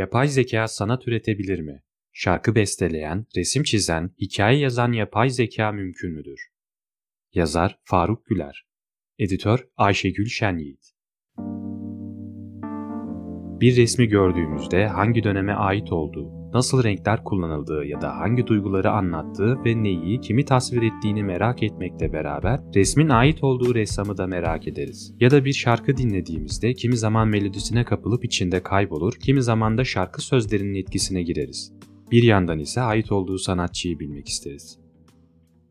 Yapay zeka sanat üretebilir mi? Şarkı besteleyen, resim çizen, hikaye yazan yapay zeka mümkün müdür? Yazar Faruk Güler Editör Ayşegül Şenyiğit Bir resmi gördüğümüzde hangi döneme ait olduğu, nasıl renkler kullanıldığı ya da hangi duyguları anlattığı ve neyi, kimi tasvir ettiğini merak etmekle beraber resmin ait olduğu ressamı da merak ederiz. Ya da bir şarkı dinlediğimizde kimi zaman melodisine kapılıp içinde kaybolur, kimi zaman da şarkı sözlerinin etkisine gireriz. Bir yandan ise ait olduğu sanatçıyı bilmek isteriz.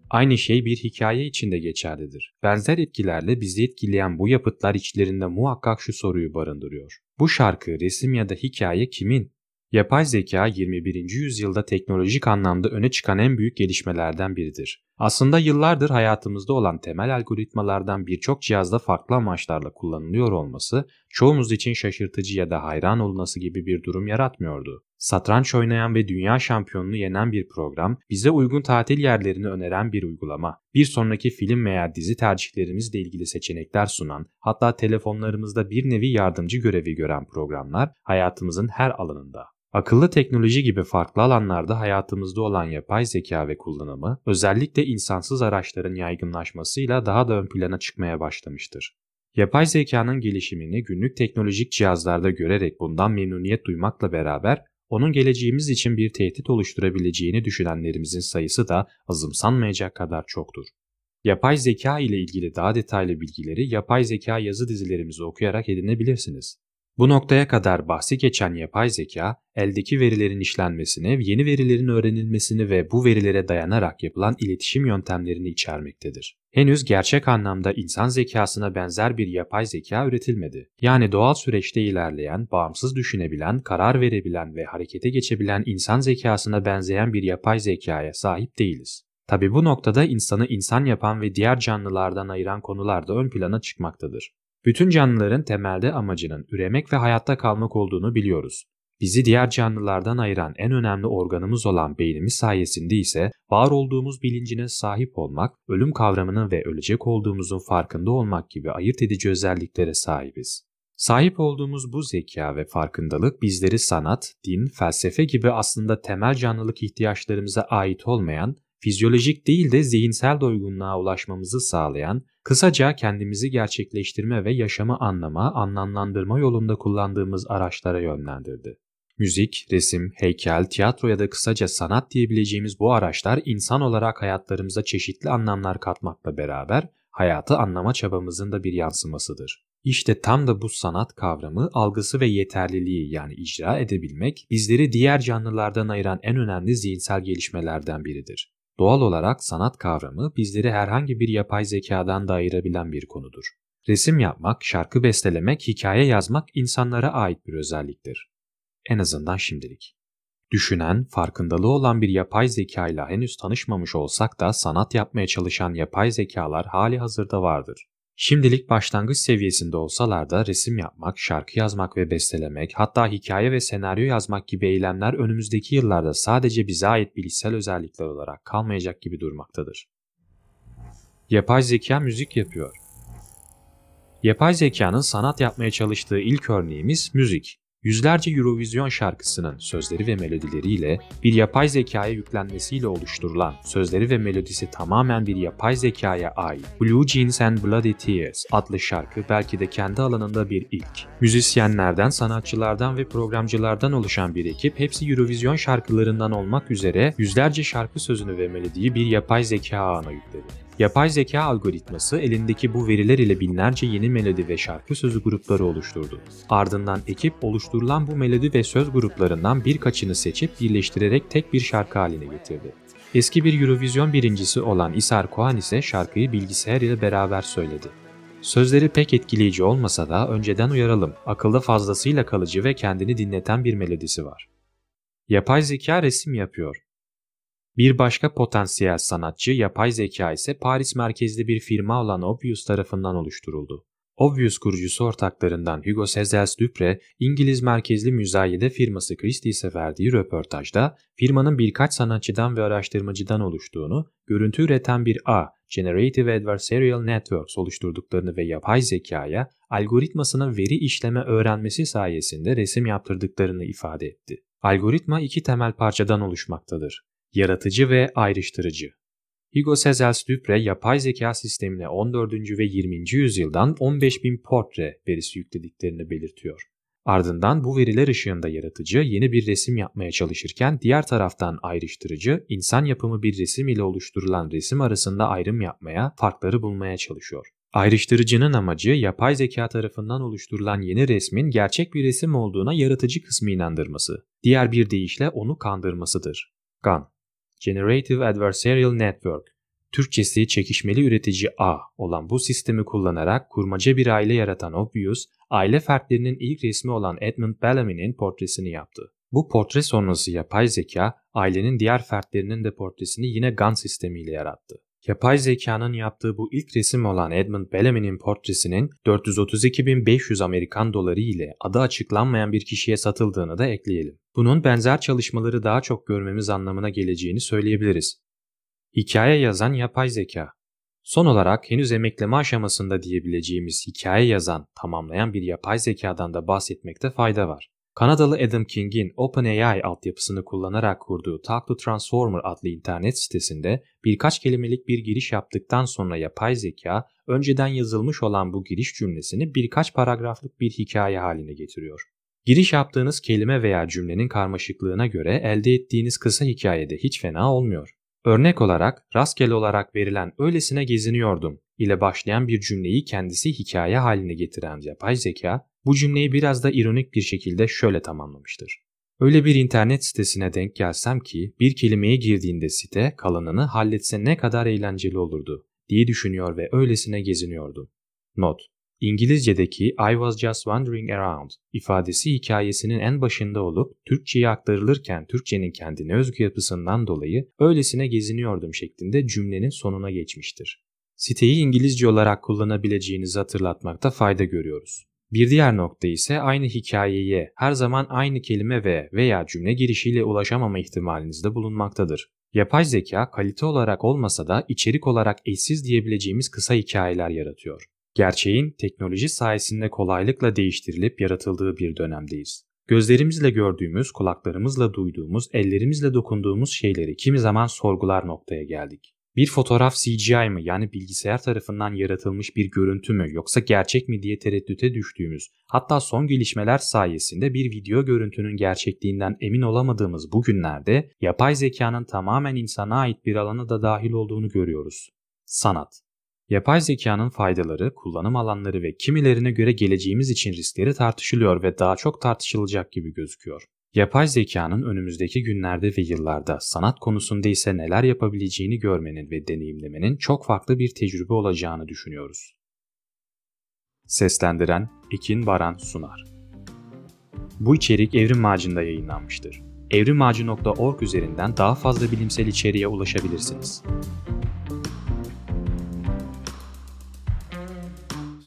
Aynı şey bir hikaye içinde geçerlidir. Benzer etkilerle bizi etkileyen bu yapıtlar içlerinde muhakkak şu soruyu barındırıyor. Bu şarkı, resim ya da hikaye kimin? Yapay zeka 21. yüzyılda teknolojik anlamda öne çıkan en büyük gelişmelerden biridir. Aslında yıllardır hayatımızda olan temel algoritmalardan birçok cihazda farklı amaçlarla kullanılıyor olması çoğumuz için şaşırtıcı ya da hayran olması gibi bir durum yaratmıyordu. Satranç oynayan ve dünya şampiyonunu yenen bir program, bize uygun tatil yerlerini öneren bir uygulama, bir sonraki film veya dizi tercihlerimizle ilgili seçenekler sunan, hatta telefonlarımızda bir nevi yardımcı görevi gören programlar hayatımızın her alanında. Akıllı teknoloji gibi farklı alanlarda hayatımızda olan yapay zeka ve kullanımı özellikle insansız araçların yaygınlaşmasıyla daha da ön plana çıkmaya başlamıştır. Yapay zekanın gelişimini günlük teknolojik cihazlarda görerek bundan memnuniyet duymakla beraber onun geleceğimiz için bir tehdit oluşturabileceğini düşünenlerimizin sayısı da azımsanmayacak kadar çoktur. Yapay zeka ile ilgili daha detaylı bilgileri yapay zeka yazı dizilerimizi okuyarak edinebilirsiniz. Bu noktaya kadar bahsi geçen yapay zeka, eldeki verilerin işlenmesini, yeni verilerin öğrenilmesini ve bu verilere dayanarak yapılan iletişim yöntemlerini içermektedir. Henüz gerçek anlamda insan zekasına benzer bir yapay zeka üretilmedi. Yani doğal süreçte ilerleyen, bağımsız düşünebilen, karar verebilen ve harekete geçebilen insan zekasına benzeyen bir yapay zekaya sahip değiliz. Tabi bu noktada insanı insan yapan ve diğer canlılardan ayıran konular da ön plana çıkmaktadır. Bütün canlıların temelde amacının üremek ve hayatta kalmak olduğunu biliyoruz. Bizi diğer canlılardan ayıran en önemli organımız olan beynimiz sayesinde ise var olduğumuz bilincine sahip olmak, ölüm kavramının ve ölecek olduğumuzun farkında olmak gibi ayırt edici özelliklere sahibiz. Sahip olduğumuz bu zeka ve farkındalık bizleri sanat, din, felsefe gibi aslında temel canlılık ihtiyaçlarımıza ait olmayan fizyolojik değil de zihinsel doygunluğa ulaşmamızı sağlayan, kısaca kendimizi gerçekleştirme ve yaşamı anlama, anlamlandırma yolunda kullandığımız araçlara yönlendirdi. Müzik, resim, heykel, tiyatro ya da kısaca sanat diyebileceğimiz bu araçlar insan olarak hayatlarımıza çeşitli anlamlar katmakla beraber hayatı anlama çabamızın da bir yansımasıdır. İşte tam da bu sanat kavramı, algısı ve yeterliliği yani icra edebilmek bizleri diğer canlılardan ayıran en önemli zihinsel gelişmelerden biridir. Doğal olarak sanat kavramı bizleri herhangi bir yapay zekadan da ayırabilen bir konudur. Resim yapmak, şarkı bestelemek, hikaye yazmak insanlara ait bir özelliktir. En azından şimdilik. Düşünen, farkındalığı olan bir yapay zeka ile henüz tanışmamış olsak da sanat yapmaya çalışan yapay zekalar hali hazırda vardır. Şimdilik başlangıç seviyesinde olsalar da resim yapmak, şarkı yazmak ve bestelemek, hatta hikaye ve senaryo yazmak gibi eylemler önümüzdeki yıllarda sadece bize ait bilişsel özellikler olarak kalmayacak gibi durmaktadır. Yapay zeka müzik yapıyor. Yapay zekanın sanat yapmaya çalıştığı ilk örneğimiz müzik. Yüzlerce Eurovision şarkısının sözleri ve melodileriyle bir yapay zekaya yüklenmesiyle oluşturulan sözleri ve melodisi tamamen bir yapay zekaya ait Blue Jeans and Bloody Tears adlı şarkı belki de kendi alanında bir ilk. Müzisyenlerden, sanatçılardan ve programcılardan oluşan bir ekip hepsi Eurovision şarkılarından olmak üzere yüzlerce şarkı sözünü ve melodiyi bir yapay zeka ağına yükledi. Yapay zeka algoritması elindeki bu veriler ile binlerce yeni melodi ve şarkı sözü grupları oluşturdu. Ardından ekip oluşturulan bu melodi ve söz gruplarından birkaçını seçip birleştirerek tek bir şarkı haline getirdi. Eski bir Eurovision birincisi olan Isar Kohan ise şarkıyı bilgisayar ile beraber söyledi. Sözleri pek etkileyici olmasa da önceden uyaralım, akılda fazlasıyla kalıcı ve kendini dinleten bir melodisi var. Yapay zeka resim yapıyor. Bir başka potansiyel sanatçı yapay zeka ise Paris merkezli bir firma olan Obvious tarafından oluşturuldu. Obvious kurucusu ortaklarından Hugo Cezels Dupre, İngiliz merkezli müzayede firması Christie's'e verdiği röportajda firmanın birkaç sanatçıdan ve araştırmacıdan oluştuğunu, görüntü üreten bir A, Generative Adversarial Networks oluşturduklarını ve yapay zekaya algoritmasına veri işleme öğrenmesi sayesinde resim yaptırdıklarını ifade etti. Algoritma iki temel parçadan oluşmaktadır. Yaratıcı ve ayrıştırıcı. Hugo Cezels Dupre yapay zeka sistemine 14. ve 20. yüzyıldan 15.000 portre verisi yüklediklerini belirtiyor. Ardından bu veriler ışığında yaratıcı yeni bir resim yapmaya çalışırken diğer taraftan ayrıştırıcı insan yapımı bir resim ile oluşturulan resim arasında ayrım yapmaya, farkları bulmaya çalışıyor. Ayrıştırıcının amacı yapay zeka tarafından oluşturulan yeni resmin gerçek bir resim olduğuna yaratıcı kısmı inandırması. Diğer bir deyişle onu kandırmasıdır. GAN Generative Adversarial Network Türkçesi çekişmeli üretici A olan bu sistemi kullanarak kurmaca bir aile yaratan Obvious, aile fertlerinin ilk resmi olan Edmund Bellamy'nin portresini yaptı. Bu portre sonrası yapay zeka, ailenin diğer fertlerinin de portresini yine GAN sistemiyle yarattı. Yapay zekanın yaptığı bu ilk resim olan Edmund Bellamy'nin portresinin 432.500 Amerikan doları ile adı açıklanmayan bir kişiye satıldığını da ekleyelim. Bunun benzer çalışmaları daha çok görmemiz anlamına geleceğini söyleyebiliriz. Hikaye yazan yapay zeka. Son olarak henüz emekleme aşamasında diyebileceğimiz hikaye yazan, tamamlayan bir yapay zekadan da bahsetmekte fayda var. Kanadalı Adam King'in OpenAI altyapısını kullanarak kurduğu Talk to Transformer adlı internet sitesinde birkaç kelimelik bir giriş yaptıktan sonra yapay zeka önceden yazılmış olan bu giriş cümlesini birkaç paragraflık bir hikaye haline getiriyor. Giriş yaptığınız kelime veya cümlenin karmaşıklığına göre elde ettiğiniz kısa hikayede hiç fena olmuyor. Örnek olarak rastgele olarak verilen öylesine geziniyordum ile başlayan bir cümleyi kendisi hikaye haline getiren yapay zeka bu cümleyi biraz da ironik bir şekilde şöyle tamamlamıştır. Öyle bir internet sitesine denk gelsem ki bir kelimeye girdiğinde site kalanını halletse ne kadar eğlenceli olurdu diye düşünüyor ve öylesine geziniyordum. Not İngilizce'deki I was just wandering around ifadesi hikayesinin en başında olup Türkçe'ye aktarılırken Türkçenin kendine özgü yapısından dolayı öylesine geziniyordum şeklinde cümlenin sonuna geçmiştir. Siteyi İngilizce olarak kullanabileceğinizi hatırlatmakta fayda görüyoruz. Bir diğer nokta ise aynı hikayeye her zaman aynı kelime ve veya cümle girişiyle ulaşamama ihtimaliniz de bulunmaktadır. Yapay zeka kalite olarak olmasa da içerik olarak eşsiz diyebileceğimiz kısa hikayeler yaratıyor. Gerçeğin teknoloji sayesinde kolaylıkla değiştirilip yaratıldığı bir dönemdeyiz. Gözlerimizle gördüğümüz, kulaklarımızla duyduğumuz, ellerimizle dokunduğumuz şeyleri kimi zaman sorgular noktaya geldik. Bir fotoğraf CGI mı yani bilgisayar tarafından yaratılmış bir görüntü mü yoksa gerçek mi diye tereddüte düştüğümüz hatta son gelişmeler sayesinde bir video görüntünün gerçekliğinden emin olamadığımız bu günlerde yapay zekanın tamamen insana ait bir alana da dahil olduğunu görüyoruz. Sanat Yapay zekanın faydaları, kullanım alanları ve kimilerine göre geleceğimiz için riskleri tartışılıyor ve daha çok tartışılacak gibi gözüküyor. Yapay zekanın önümüzdeki günlerde ve yıllarda sanat konusunda ise neler yapabileceğini görmenin ve deneyimlemenin çok farklı bir tecrübe olacağını düşünüyoruz. Seslendiren Ekin Baran Sunar Bu içerik Evrim Macında yayınlanmıştır. evrimağacı.org üzerinden daha fazla bilimsel içeriğe ulaşabilirsiniz.